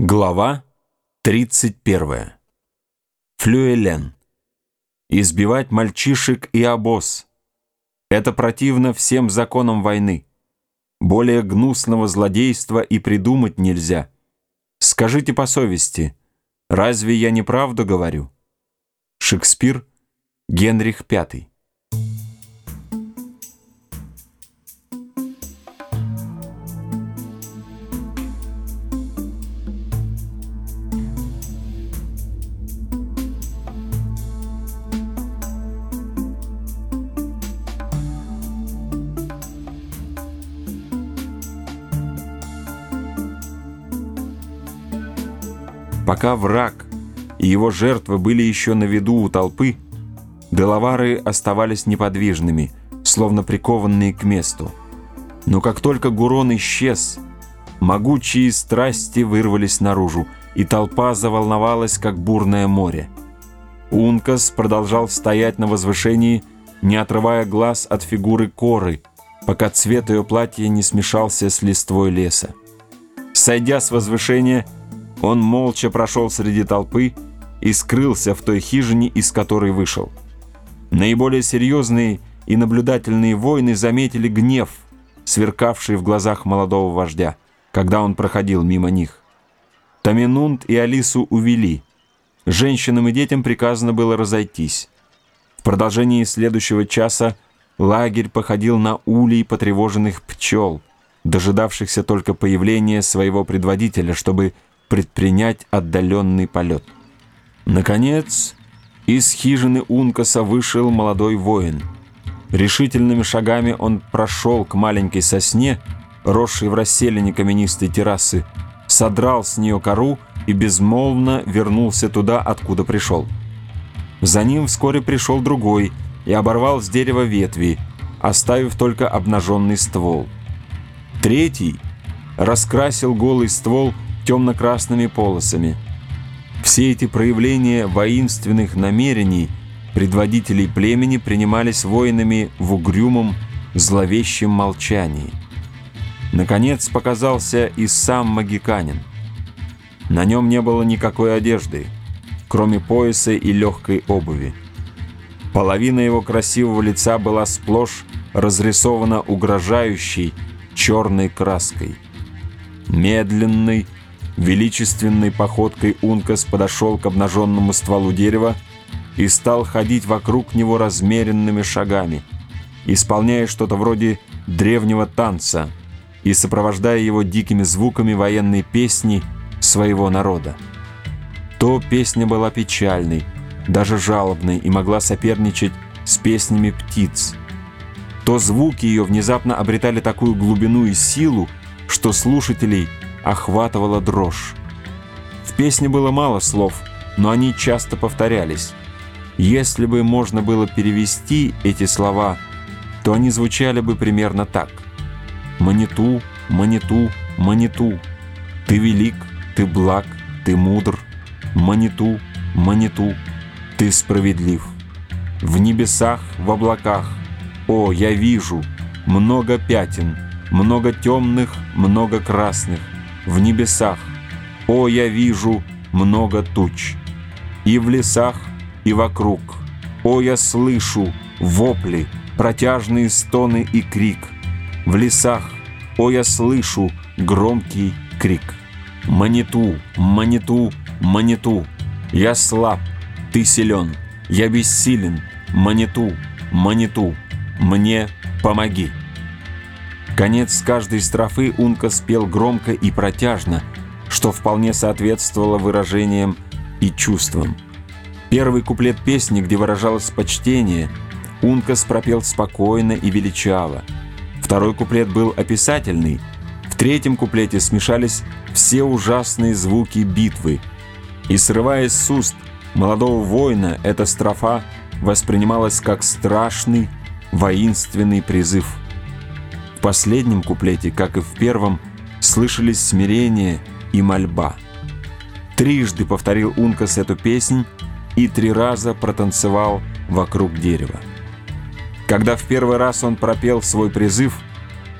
Глава 31. Флюэлен. Избивать мальчишек и обоз. Это противно всем законам войны. Более гнусного злодейства и придумать нельзя. Скажите по совести, разве я неправду говорю? Шекспир, Генрих V. Пока враг и его жертвы были еще на виду у толпы, делавары оставались неподвижными, словно прикованные к месту. Но как только Гурон исчез, могучие страсти вырвались наружу, и толпа заволновалась, как бурное море. Ункас продолжал стоять на возвышении, не отрывая глаз от фигуры коры, пока цвет ее платья не смешался с листвой леса. Сойдя с возвышения, он молча прошел среди толпы и скрылся в той хижине, из которой вышел. Наиболее серьезные и наблюдательные воины заметили гнев, сверкавший в глазах молодого вождя, когда он проходил мимо них. Таминунд и Алису увели. Женщинам и детям приказано было разойтись. В продолжении следующего часа лагерь походил на улей потревоженных пчел, дожидавшихся только появления своего предводителя, чтобы предпринять отдаленный полет. Наконец, из хижины Ункаса вышел молодой воин. Решительными шагами он прошел к маленькой сосне, росшей в расселине каменистой террасы, содрал с нее кору и безмолвно вернулся туда, откуда пришел. За ним вскоре пришел другой и оборвал с дерева ветви, оставив только обнаженный ствол. Третий раскрасил голый ствол темно-красными полосами. Все эти проявления воинственных намерений предводителей племени принимались воинами в угрюмом, зловещем молчании. Наконец показался и сам магиканин. На нем не было никакой одежды, кроме пояса и легкой обуви. Половина его красивого лица была сплошь разрисована угрожающей черной краской. Медленный, Величественной походкой Ункас подошел к обнаженному стволу дерева и стал ходить вокруг него размеренными шагами, исполняя что-то вроде древнего танца и сопровождая его дикими звуками военной песни своего народа. То песня была печальной, даже жалобной и могла соперничать с песнями птиц. То звуки ее внезапно обретали такую глубину и силу, что слушателей – охватывала дрожь. В песне было мало слов, но они часто повторялись. Если бы можно было перевести эти слова, то они звучали бы примерно так. «Маниту, маниту, маниту, ты велик, ты благ, ты мудр, маниту, маниту, ты справедлив. В небесах, в облаках, о, я вижу, много пятен, много темных, много красных, в небесах. О, я вижу много туч. И в лесах, и вокруг. О, я слышу вопли, протяжные стоны и крик. В лесах, о, я слышу громкий крик. Маниту, маниту, маниту. Я слаб, ты силен. Я бессилен, маниту, маниту. Мне помоги. Конец каждой строфы Унка спел громко и протяжно, что вполне соответствовало выражениям и чувствам. Первый куплет песни, где выражалось почтение, Ункас пропел спокойно и величаво. Второй куплет был описательный. В третьем куплете смешались все ужасные звуки битвы. И срываясь с уст молодого воина, эта строфа воспринималась как страшный воинственный призыв – в последнем куплете, как и в первом, слышались смирение и мольба. Трижды повторил Ункас эту песнь и три раза протанцевал вокруг дерева. Когда в первый раз он пропел свой призыв,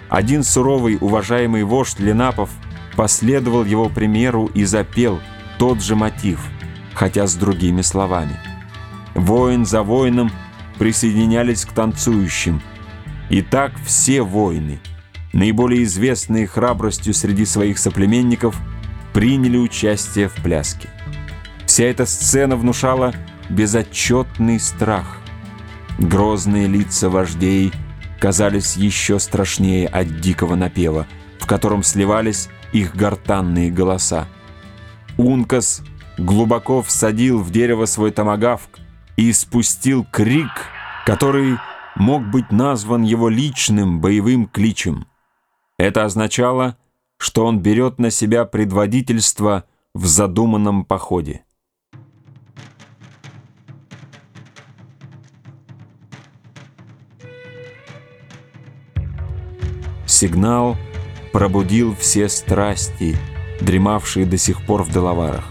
один суровый уважаемый вождь Ленапов последовал его примеру и запел тот же мотив, хотя с другими словами. Воин за воином присоединялись к танцующим. И так все воины, наиболее известные храбростью среди своих соплеменников, приняли участие в пляске. Вся эта сцена внушала безотчетный страх. Грозные лица вождей казались еще страшнее от дикого напева, в котором сливались их гортанные голоса. Ункас глубоко всадил в дерево свой томагавк и спустил крик, который мог быть назван его личным боевым кличем. Это означало, что он берет на себя предводительство в задуманном походе. Сигнал пробудил все страсти, дремавшие до сих пор в Делаварах.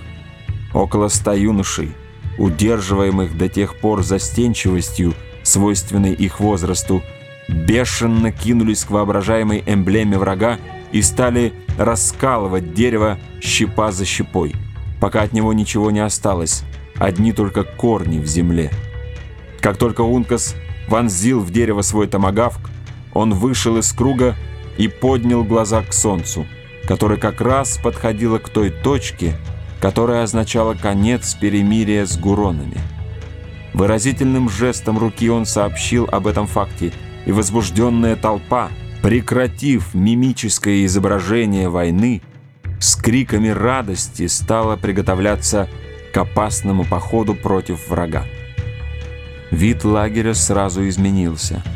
Около ста юношей, удерживаемых до тех пор застенчивостью, свойственной их возрасту, бешено кинулись к воображаемой эмблеме врага и стали раскалывать дерево щепа за щепой, пока от него ничего не осталось, одни только корни в земле. Как только Ункас вонзил в дерево свой томагавк, он вышел из круга и поднял глаза к солнцу, которое как раз подходило к той точке, которая означала конец перемирия с гуронами. Выразительным жестом руки он сообщил об этом факте, и возбужденная толпа, прекратив мимическое изображение войны, с криками радости стала приготовляться к опасному походу против врага. Вид лагеря сразу изменился –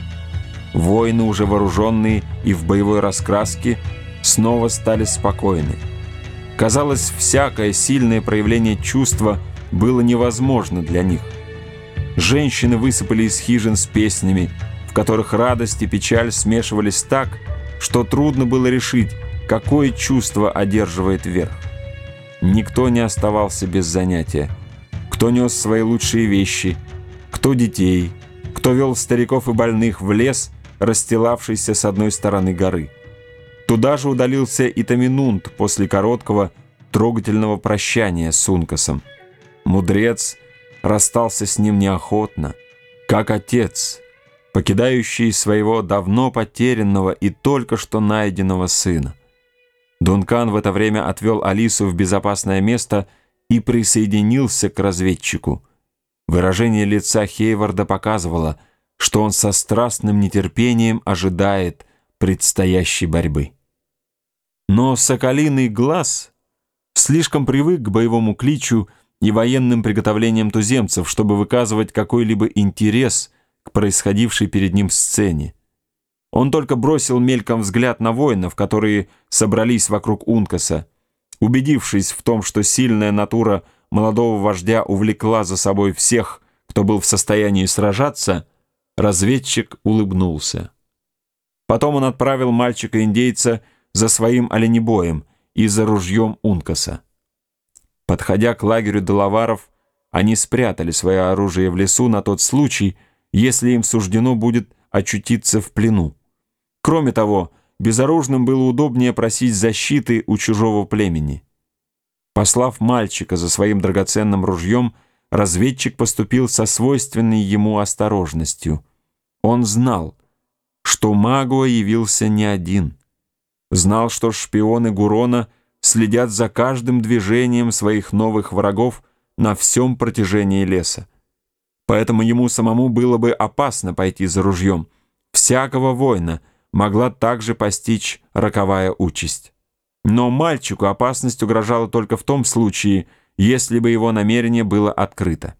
Воины, уже вооруженные и в боевой раскраске, снова стали спокойны. Казалось, всякое сильное проявление чувства было невозможно для них. Женщины высыпали из хижин с песнями, в которых радость и печаль смешивались так, что трудно было решить, какое чувство одерживает верх. Никто не оставался без занятия. Кто нес свои лучшие вещи, кто детей, кто вел стариков и больных в лес – расстилавшийся с одной стороны горы. Туда же удалился и Таминунт после короткого трогательного прощания с Ункасом. Мудрец расстался с ним неохотно, как отец, покидающий своего давно потерянного и только что найденного сына. Дункан в это время отвел Алису в безопасное место и присоединился к разведчику. Выражение лица Хейварда показывало – что он со страстным нетерпением ожидает предстоящей борьбы. Но соколиный глаз слишком привык к боевому кличу и военным приготовлениям туземцев, чтобы выказывать какой-либо интерес к происходившей перед ним сцене. Он только бросил мельком взгляд на воинов, которые собрались вокруг Ункаса. Убедившись в том, что сильная натура молодого вождя увлекла за собой всех, кто был в состоянии сражаться, Разведчик улыбнулся. Потом он отправил мальчика-индейца за своим оленебоем и за ружьем Ункаса. Подходя к лагерю Делаваров, они спрятали свое оружие в лесу на тот случай, если им суждено будет очутиться в плену. Кроме того, безоружным было удобнее просить защиты у чужого племени. Послав мальчика за своим драгоценным ружьем, разведчик поступил со свойственной ему осторожностью. Он знал, что Магуа явился не один. Знал, что шпионы Гурона следят за каждым движением своих новых врагов на всем протяжении леса. Поэтому ему самому было бы опасно пойти за ружьем. Всякого воина могла также постичь роковая участь. Но мальчику опасность угрожала только в том случае, если бы его намерение было открыто.